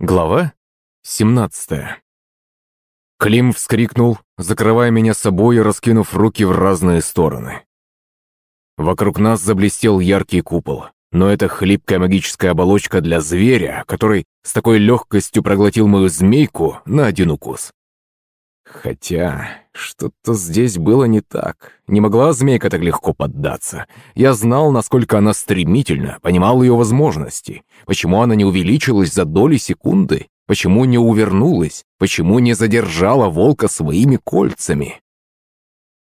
Глава 17 Клим вскрикнул, закрывая меня собой и раскинув руки в разные стороны. Вокруг нас заблестел яркий купол, но эта хлипкая магическая оболочка для зверя, который с такой легкостью проглотил мою змейку на один укус. Хотя, что-то здесь было не так. Не могла змейка так легко поддаться. Я знал, насколько она стремительна, понимал ее возможности. Почему она не увеличилась за доли секунды? Почему не увернулась? Почему не задержала волка своими кольцами?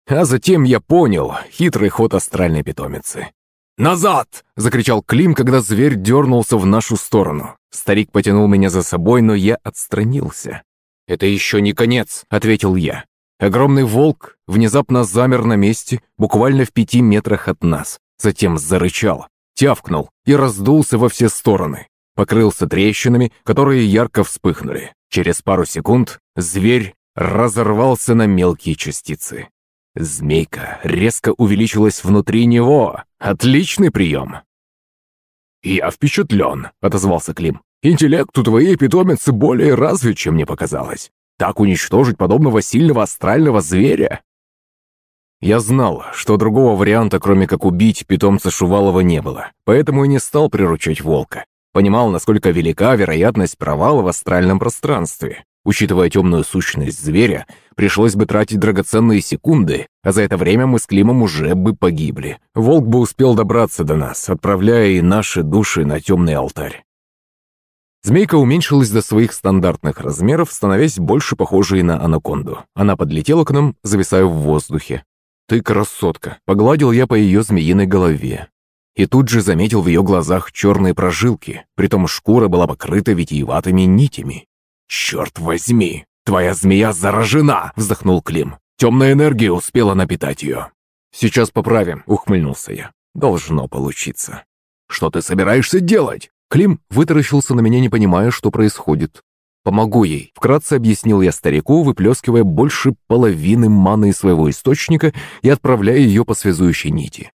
А затем я понял хитрый ход астральной питомицы. «Назад!» — закричал Клим, когда зверь дернулся в нашу сторону. Старик потянул меня за собой, но я отстранился. «Это еще не конец», — ответил я. Огромный волк внезапно замер на месте, буквально в пяти метрах от нас. Затем зарычал, тявкнул и раздулся во все стороны. Покрылся трещинами, которые ярко вспыхнули. Через пару секунд зверь разорвался на мелкие частицы. Змейка резко увеличилась внутри него. Отличный прием. «Я впечатлен», — отозвался Клим. Интеллект у твоей питомицы более развит, чем мне показалось. Так уничтожить подобного сильного астрального зверя? Я знал, что другого варианта, кроме как убить питомца Шувалова, не было, поэтому и не стал приручать волка. Понимал, насколько велика вероятность провала в астральном пространстве. Учитывая темную сущность зверя, пришлось бы тратить драгоценные секунды, а за это время мы с Климом уже бы погибли. Волк бы успел добраться до нас, отправляя и наши души на темный алтарь. Змейка уменьшилась до своих стандартных размеров, становясь больше похожей на анаконду. Она подлетела к нам, зависая в воздухе. «Ты красотка!» — погладил я по ее змеиной голове. И тут же заметил в ее глазах черные прожилки, притом шкура была покрыта витиеватыми нитями. «Черт возьми! Твоя змея заражена!» — вздохнул Клим. «Темная энергия успела напитать ее». «Сейчас поправим», — ухмыльнулся я. «Должно получиться». «Что ты собираешься делать?» Клим вытаращился на меня, не понимая, что происходит. «Помогу ей», — вкратце объяснил я старику, выплескивая больше половины маны своего источника и отправляя ее по связующей нити.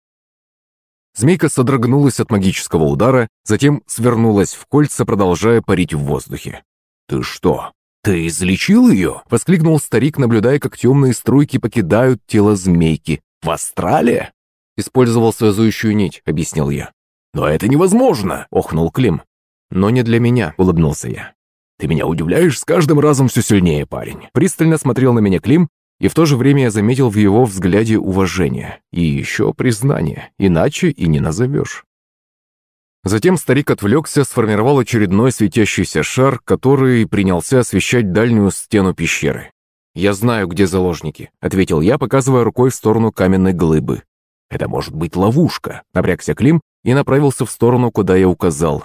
Змейка содрогнулась от магического удара, затем свернулась в кольца, продолжая парить в воздухе. «Ты что, ты излечил ее?» — воскликнул старик, наблюдая, как темные струйки покидают тело змейки. «В астрале?» «Использовал связующую нить», — объяснил я. «Но это невозможно!» — охнул Клим. «Но не для меня», — улыбнулся я. «Ты меня удивляешь с каждым разом все сильнее, парень». Пристально смотрел на меня Клим, и в то же время я заметил в его взгляде уважение и еще признание, иначе и не назовешь. Затем старик отвлекся, сформировал очередной светящийся шар, который принялся освещать дальнюю стену пещеры. «Я знаю, где заложники», — ответил я, показывая рукой в сторону каменной глыбы. «Это может быть ловушка», — напрягся Клим и направился в сторону, куда я указал.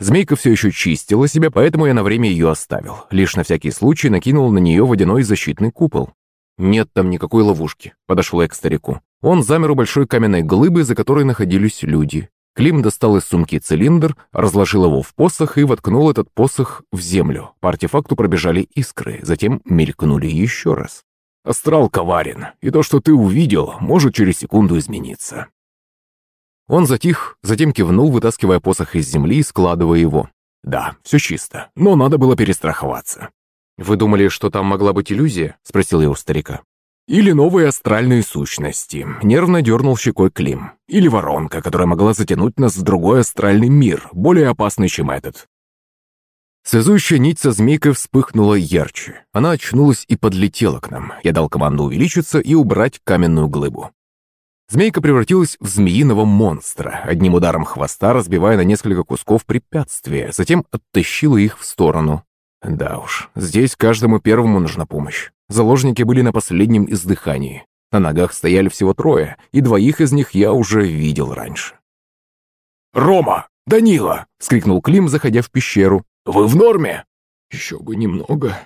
Змейка все еще чистила себя, поэтому я на время ее оставил. Лишь на всякий случай накинул на нее водяной защитный купол. «Нет там никакой ловушки», — подошел я к старику. Он замер у большой каменной глыбы, за которой находились люди. Клим достал из сумки цилиндр, разложил его в посох и воткнул этот посох в землю. По артефакту пробежали искры, затем мелькнули еще раз. «Астрал коварен, и то, что ты увидел, может через секунду измениться. Он затих, затем кивнул, вытаскивая посох из земли и складывая его. «Да, все чисто, но надо было перестраховаться». «Вы думали, что там могла быть иллюзия?» — спросил я у старика. «Или новые астральные сущности», — нервно дернул щекой Клим. «Или воронка, которая могла затянуть нас в другой астральный мир, более опасный, чем этот». Связующая нить со змейкой вспыхнула ярче. Она очнулась и подлетела к нам. Я дал команду увеличиться и убрать каменную глыбу. Змейка превратилась в змеиного монстра, одним ударом хвоста разбивая на несколько кусков препятствия, затем оттащила их в сторону. Да уж, здесь каждому первому нужна помощь. Заложники были на последнем издыхании. На ногах стояли всего трое, и двоих из них я уже видел раньше. «Рома! Данила!» — вскрикнул Клим, заходя в пещеру. «Вы в норме?» «Еще бы немного,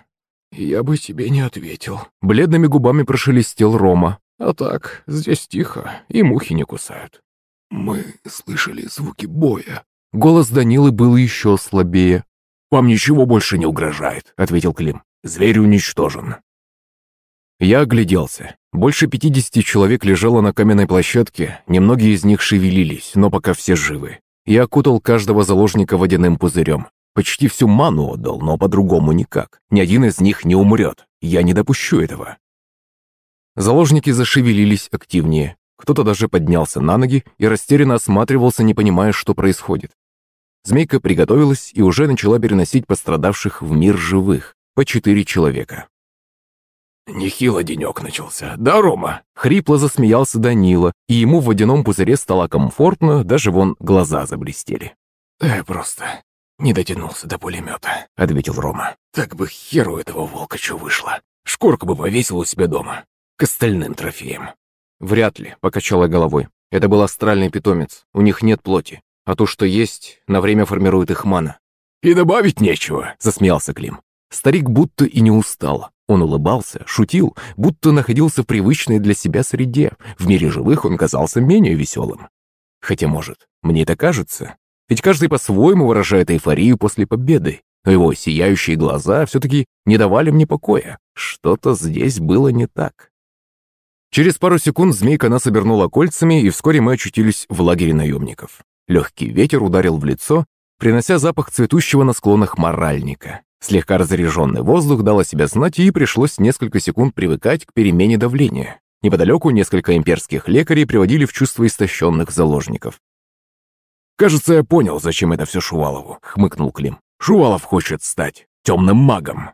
я бы тебе не ответил». Бледными губами прошелестел Рома. А так, здесь тихо, и мухи не кусают. Мы слышали звуки боя. Голос Данилы был еще слабее. «Вам ничего больше не угрожает», — ответил Клим. «Зверь уничтожен». Я огляделся. Больше пятидесяти человек лежало на каменной площадке, немногие из них шевелились, но пока все живы. Я окутал каждого заложника водяным пузырем. Почти всю ману отдал, но по-другому никак. Ни один из них не умрет. Я не допущу этого. Заложники зашевелились активнее. Кто-то даже поднялся на ноги и растерянно осматривался, не понимая, что происходит. Змейка приготовилась и уже начала переносить пострадавших в мир живых, по четыре человека. «Нехило денек начался, да, Рома?» Хрипло засмеялся Данила, и ему в водяном пузыре стало комфортно, даже вон глаза заблестели. «Да просто не дотянулся до пулемета», — ответил Рома. «Так бы херу этого волка что вышло. Шкурку бы повесил у себя дома, к остальным трофеям». «Вряд ли», — покачала головой. «Это был астральный питомец, у них нет плоти, а то, что есть, на время формирует их мана». «И добавить нечего», — засмеялся Клим. Старик будто и не устал. Он улыбался, шутил, будто находился в привычной для себя среде. В мире живых он казался менее веселым. Хотя, может, мне это кажется. Ведь каждый по-своему выражает эйфорию после победы. Но его сияющие глаза все-таки не давали мне покоя. Что-то здесь было не так. Через пару секунд змейка нас обернула кольцами, и вскоре мы очутились в лагере наемников. Легкий ветер ударил в лицо, принося запах цветущего на склонах моральника. Слегка разряженный воздух дал о себя знать, и пришлось несколько секунд привыкать к перемене давления. Неподалеку несколько имперских лекарей приводили в чувство истощенных заложников. «Кажется, я понял, зачем это все Шувалову», — хмыкнул Клим. «Шувалов хочет стать темным магом».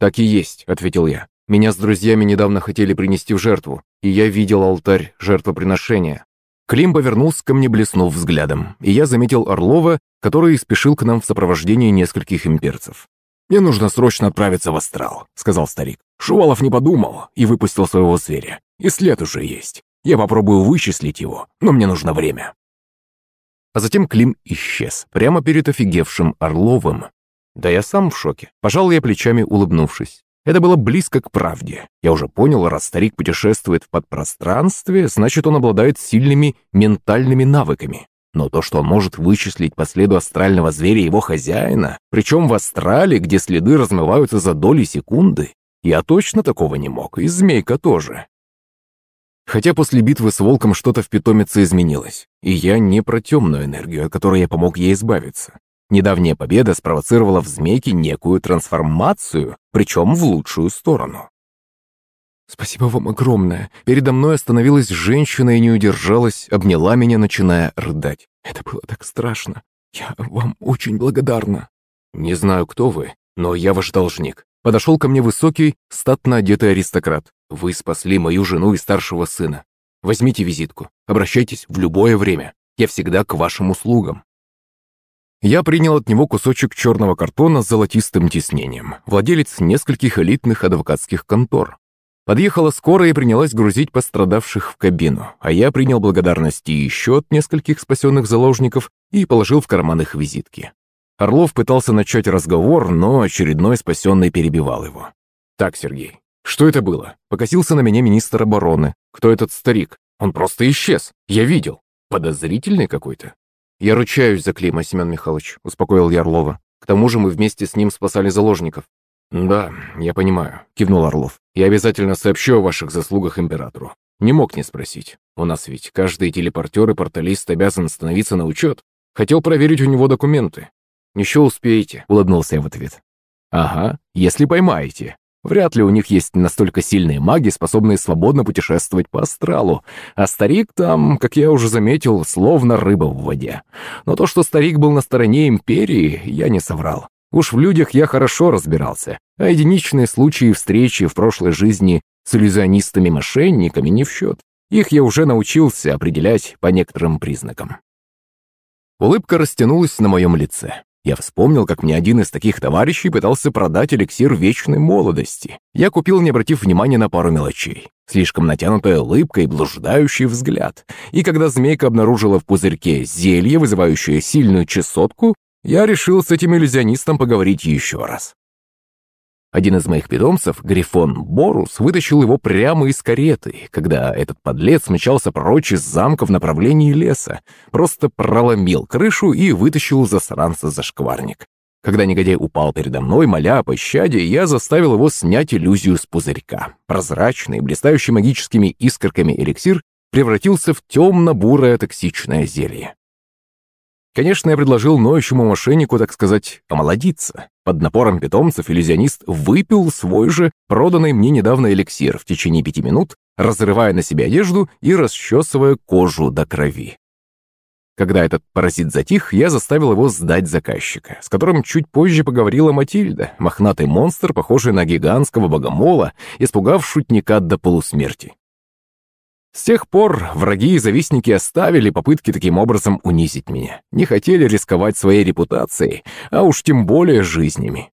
«Так и есть», — ответил я. «Меня с друзьями недавно хотели принести в жертву, и я видел алтарь жертвоприношения». Клим повернулся ко мне, блеснув взглядом, и я заметил Орлова, который спешил к нам в сопровождении нескольких имперцев. «Мне нужно срочно отправиться в астрал», — сказал старик. «Шувалов не подумал и выпустил своего зверя. И след уже есть. Я попробую вычислить его, но мне нужно время». А затем Клим исчез, прямо перед офигевшим Орловым. Да я сам в шоке. Пожал я плечами, улыбнувшись. Это было близко к правде. Я уже понял, раз старик путешествует в подпространстве, значит, он обладает сильными ментальными навыками. Но то, что он может вычислить по следу астрального зверя его хозяина, причем в астрале, где следы размываются за доли секунды, я точно такого не мог, и змейка тоже. Хотя после битвы с волком что-то в питомице изменилось, и я не про темную энергию, от которой я помог ей избавиться. Недавняя победа спровоцировала в змейке некую трансформацию, причем в лучшую сторону. «Спасибо вам огромное. Передо мной остановилась женщина и не удержалась, обняла меня, начиная рыдать. Это было так страшно. Я вам очень благодарна». «Не знаю, кто вы, но я ваш должник». Подошел ко мне высокий, статно одетый аристократ. «Вы спасли мою жену и старшего сына. Возьмите визитку. Обращайтесь в любое время. Я всегда к вашим услугам». Я принял от него кусочек черного картона с золотистым тиснением, владелец нескольких элитных адвокатских контор. Подъехала скорая и принялась грузить пострадавших в кабину, а я принял благодарности еще от нескольких спасенных заложников и положил в карман их визитки. Орлов пытался начать разговор, но очередной спасенный перебивал его. «Так, Сергей, что это было?» Покосился на меня министр обороны. «Кто этот старик? Он просто исчез. Я видел. Подозрительный какой-то». «Я ручаюсь за Клима, Семен Михайлович», — успокоил я Орлова. «К тому же мы вместе с ним спасали заложников. «Да, я понимаю», — кивнул Орлов. «Я обязательно сообщу о ваших заслугах императору. Не мог не спросить. У нас ведь каждый телепортер и порталист обязан становиться на учет. Хотел проверить у него документы». «Еще успеете», — улыбнулся я в ответ. «Ага, если поймаете. Вряд ли у них есть настолько сильные маги, способные свободно путешествовать по астралу. А старик там, как я уже заметил, словно рыба в воде. Но то, что старик был на стороне империи, я не соврал. Уж в людях я хорошо разбирался, а единичные случаи встречи в прошлой жизни с иллюзионистами-мошенниками не в счет. Их я уже научился определять по некоторым признакам. Улыбка растянулась на моем лице. Я вспомнил, как мне один из таких товарищей пытался продать эликсир вечной молодости. Я купил, не обратив внимания на пару мелочей. Слишком натянутая улыбка и блуждающий взгляд. И когда змейка обнаружила в пузырьке зелье, вызывающее сильную чесотку, я решил с этим иллюзионистом поговорить еще раз. Один из моих питомцев, Грифон Борус, вытащил его прямо из кареты, когда этот подлец мчался прочь из замка в направлении леса, просто проломил крышу и вытащил засранца за шкварник. Когда негодяй упал передо мной, моля о пощаде, я заставил его снять иллюзию с пузырька. Прозрачный, блистающий магическими искорками эликсир превратился в темно-бурое токсичное зелье. Конечно, я предложил ноющему мошеннику, так сказать, омолодиться. Под напором питомцев иллюзионист выпил свой же проданный мне недавно эликсир в течение пяти минут, разрывая на себе одежду и расчесывая кожу до крови. Когда этот паразит затих, я заставил его сдать заказчика, с которым чуть позже поговорила Матильда, мохнатый монстр, похожий на гигантского богомола, испугав шутника до полусмерти. С тех пор враги и завистники оставили попытки таким образом унизить меня. Не хотели рисковать своей репутацией, а уж тем более жизнями.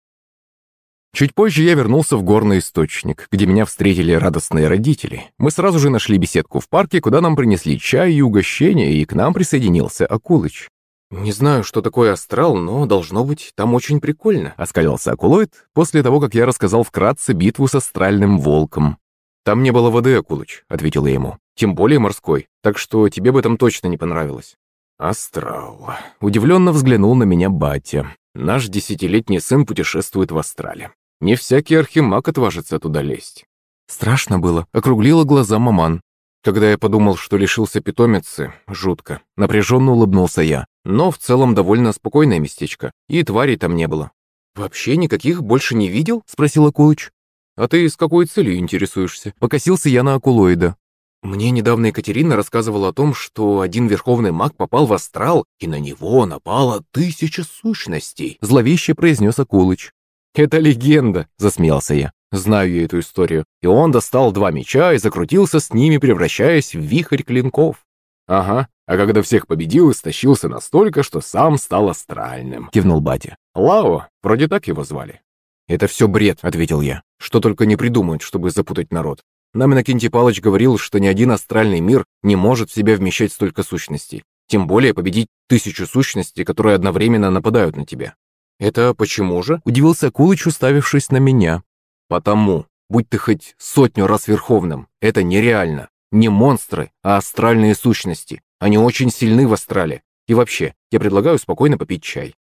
Чуть позже я вернулся в горный источник, где меня встретили радостные родители. Мы сразу же нашли беседку в парке, куда нам принесли чай и угощение, и к нам присоединился Акулыч. «Не знаю, что такое астрал, но должно быть там очень прикольно», — оскалился Акулоид после того, как я рассказал вкратце битву с астральным волком. «Там не было воды, Акулыч», — ответил я ему. «Тем более морской, так что тебе бы там точно не понравилось». «Астрал», — удивленно взглянул на меня батя. «Наш десятилетний сын путешествует в астрале. Не всякий архимаг отважится туда лезть». Страшно было, округлила глаза маман. Когда я подумал, что лишился питомицы, жутко. Напряженно улыбнулся я. Но в целом довольно спокойное местечко, и тварей там не было. «Вообще никаких больше не видел?» — спросил Акулыч. «А ты с какой целью интересуешься?» Покосился я на Акулоида. Мне недавно Екатерина рассказывала о том, что один верховный маг попал в астрал, и на него напало тысяча сущностей, зловеще произнес Акулыч. «Это легенда», — засмеялся я. Знаю я эту историю. И он достал два меча и закрутился с ними, превращаясь в вихрь клинков. Ага, а когда всех победил, истощился настолько, что сам стал астральным, кивнул батя. Лао, вроде так его звали. «Это все бред», — ответил я. «Что только не придумают, чтобы запутать народ. Нам Иннокентий Палыч говорил, что ни один астральный мир не может в себя вмещать столько сущностей. Тем более победить тысячу сущностей, которые одновременно нападают на тебя». «Это почему же?» — удивился Кулыч, уставившись на меня. «Потому. Будь ты хоть сотню раз верховным, это нереально. Не монстры, а астральные сущности. Они очень сильны в астрале. И вообще, я предлагаю спокойно попить чай.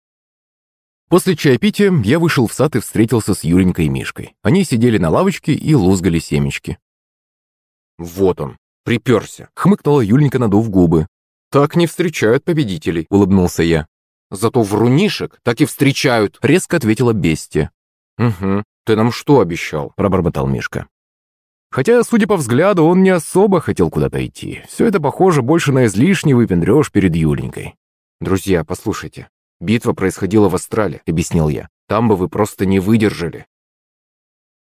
После чаепития я вышел в сад и встретился с Юренькой и Мишкой. Они сидели на лавочке и лузгали семечки. «Вот он, приперся», — хмыкнула Юленька, надув губы. «Так не встречают победителей», — улыбнулся я. «Зато врунишек так и встречают», — резко ответила бестия. «Угу, ты нам что обещал?» — пробормотал Мишка. Хотя, судя по взгляду, он не особо хотел куда-то идти. Все это похоже больше на излишний выпендрёж перед Юленькой. «Друзья, послушайте, Битва происходила в Астрале, объяснил я. Там бы вы просто не выдержали.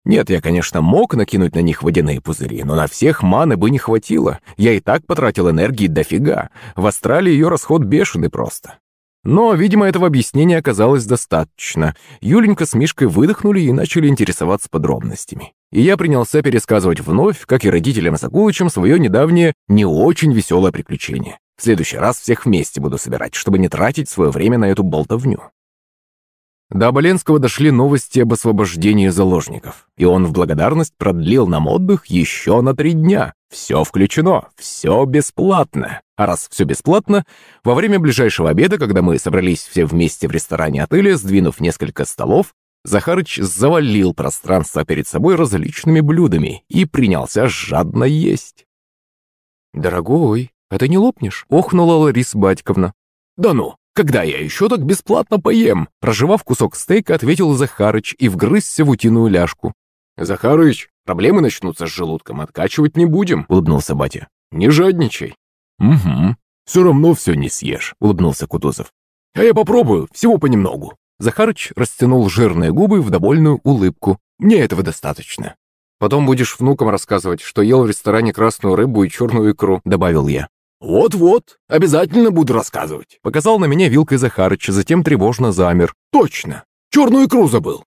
Нет, я, конечно, мог накинуть на них водяные пузыри, но на всех маны бы не хватило. Я и так потратил энергии дофига. В Астрале ее расход бешеный просто. Но, видимо, этого объяснения оказалось достаточно. Юленька с Мишкой выдохнули и начали интересоваться подробностями. И я принялся пересказывать вновь, как и родителям с Акулычем, свое недавнее не очень веселое приключение. В следующий раз всех вместе буду собирать, чтобы не тратить свое время на эту болтовню. До Оболенского дошли новости об освобождении заложников, и он в благодарность продлил нам отдых еще на три дня. Все включено, все бесплатно. А раз все бесплатно, во время ближайшего обеда, когда мы собрались все вместе в ресторане отеля, сдвинув несколько столов, Захарыч завалил пространство перед собой различными блюдами и принялся жадно есть. «Дорогой, «А ты не лопнешь?» — охнула Лариса Батьковна. «Да ну, когда я еще так бесплатно поем?» Проживав кусок стейка, ответил Захарыч и вгрызся в утиную ляжку. «Захарыч, проблемы начнутся с желудком, откачивать не будем», — улыбнулся батя. «Не жадничай». «Угу, все равно все не съешь», — улыбнулся Кутузов. «А я попробую, всего понемногу». Захарыч растянул жирные губы в довольную улыбку. «Мне этого достаточно». «Потом будешь внукам рассказывать, что ел в ресторане красную рыбу и черную икру», — добавил я. «Вот-вот, обязательно буду рассказывать», — показал на меня вилкой Захарыч, затем тревожно замер. «Точно! Черную икру забыл!»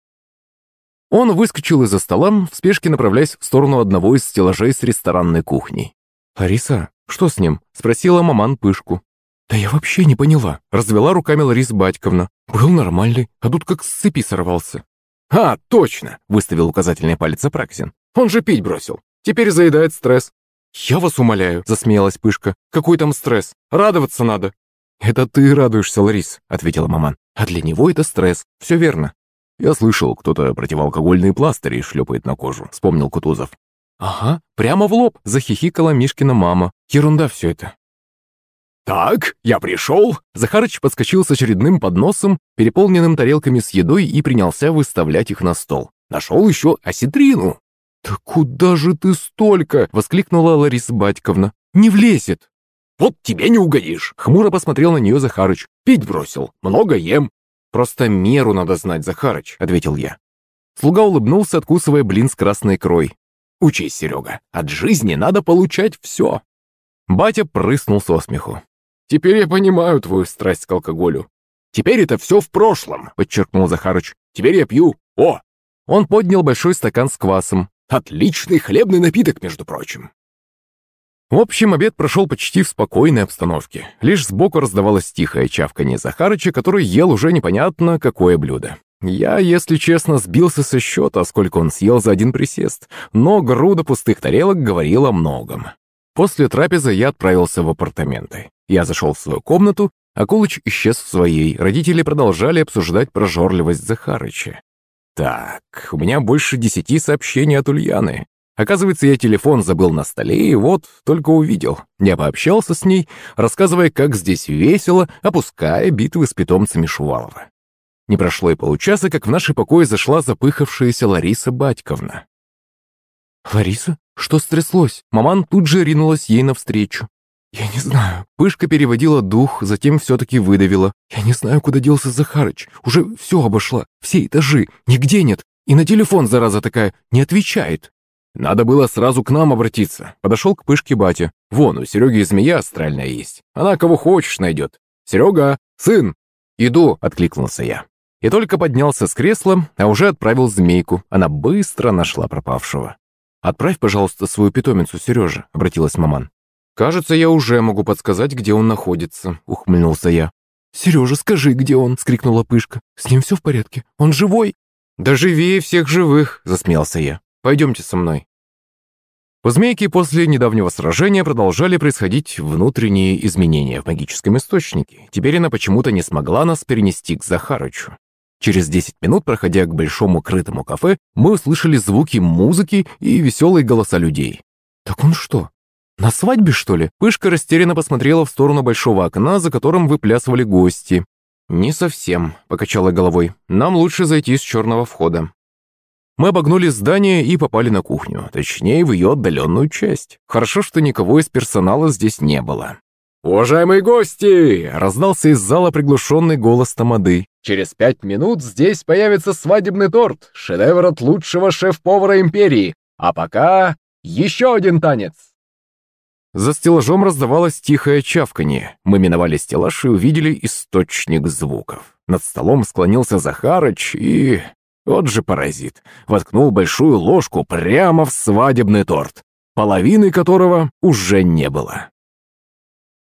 Он выскочил из-за стола, в спешке направляясь в сторону одного из стеллажей с ресторанной кухней. «Лариса, что с ним?» — спросила маман Пышку. «Да я вообще не поняла», — развела руками Лариса Батьковна. «Был нормальный, а тут как с цепи сорвался». «А, точно!» — выставил указательный палец Апраксин. «Он же пить бросил. Теперь заедает стресс. «Я вас умоляю», — засмеялась Пышка. «Какой там стресс? Радоваться надо». «Это ты радуешься, Ларис», — ответила маман. «А для него это стресс. Все верно». «Я слышал, кто-то противоалкогольные пластыри шлепает на кожу», — вспомнил Кутузов. «Ага, прямо в лоб», — захихикала Мишкина мама. «Ерунда все это». «Так, я пришел!» Захарыч подскочил с очередным подносом, переполненным тарелками с едой и принялся выставлять их на стол. «Нашел еще осетрину!» «Да куда же ты столько?» — воскликнула Лариса Батьковна. «Не влезет!» «Вот тебе не угодишь!» — хмуро посмотрел на нее Захарыч. «Пить бросил, много ем!» «Просто меру надо знать, Захарыч», — ответил я. Слуга улыбнулся, откусывая блин с красной икрой. «Учись, Серега, от жизни надо получать все!» Батя прыснул со смеху. «Теперь я понимаю твою страсть к алкоголю. Теперь это все в прошлом», — подчеркнул Захарыч. «Теперь я пью. О!» Он поднял большой стакан с квасом. «Отличный хлебный напиток, между прочим». В общем, обед прошел почти в спокойной обстановке. Лишь сбоку раздавалось тихое чавканье Захарыча, который ел уже непонятно какое блюдо. Я, если честно, сбился со счета, сколько он съел за один присест, но груда пустых тарелок говорила о многом. После трапезы я отправился в апартаменты. Я зашел в свою комнату, а Кулыч исчез в своей. Родители продолжали обсуждать прожорливость Захарыча. Так, у меня больше десяти сообщений от Ульяны. Оказывается, я телефон забыл на столе, и вот только увидел. Я пообщался с ней, рассказывая, как здесь весело, опуская битвы с питомцами Шувалова. Не прошло и получаса, как в наши покои зашла запыхавшаяся Лариса Батьковна. «Лариса? Что стряслось?» Маман тут же ринулась ей навстречу. «Я не знаю». Пышка переводила дух, затем все-таки выдавила. «Я не знаю, куда делся Захарыч. Уже все обошла. Все этажи. Нигде нет. И на телефон, зараза такая, не отвечает». Надо было сразу к нам обратиться. Подошел к Пышке батя. Вон, у Сереги змея астральная есть. Она кого хочешь найдет. Серега, сын. Иду, откликнулся я. И только поднялся с кресла, а уже отправил змейку. Она быстро нашла пропавшего. «Отправь, пожалуйста, свою питомицу Сереже», — обратилась маман. «Кажется, я уже могу подсказать, где он находится», — ухмыльнулся я. «Сережа, скажи, где он?» — скрикнула Пышка. «С ним все в порядке? Он живой?» «Да живее всех живых!» — засмеялся я. Пойдемте со мной». У змейки после недавнего сражения продолжали происходить внутренние изменения в магическом источнике. Теперь она почему-то не смогла нас перенести к Захарычу. Через 10 минут, проходя к большому крытому кафе, мы услышали звуки музыки и веселые голоса людей. «Так он что, на свадьбе, что ли?» Пышка растерянно посмотрела в сторону большого окна, за которым выплясывали гости. «Не совсем», — покачала головой. «Нам лучше зайти с черного входа». Мы обогнули здание и попали на кухню, точнее, в ее отдаленную часть. Хорошо, что никого из персонала здесь не было. «Уважаемые гости!» — раздался из зала приглушенный голос Тамады. «Через пять минут здесь появится свадебный торт, шедевр от лучшего шеф-повара империи. А пока еще один танец!» За стеллажом раздавалось тихое чавканье. Мы миновали стеллаж и увидели источник звуков. Над столом склонился Захарыч и... Вот же паразит. Воткнул большую ложку прямо в свадебный торт, половины которого уже не было.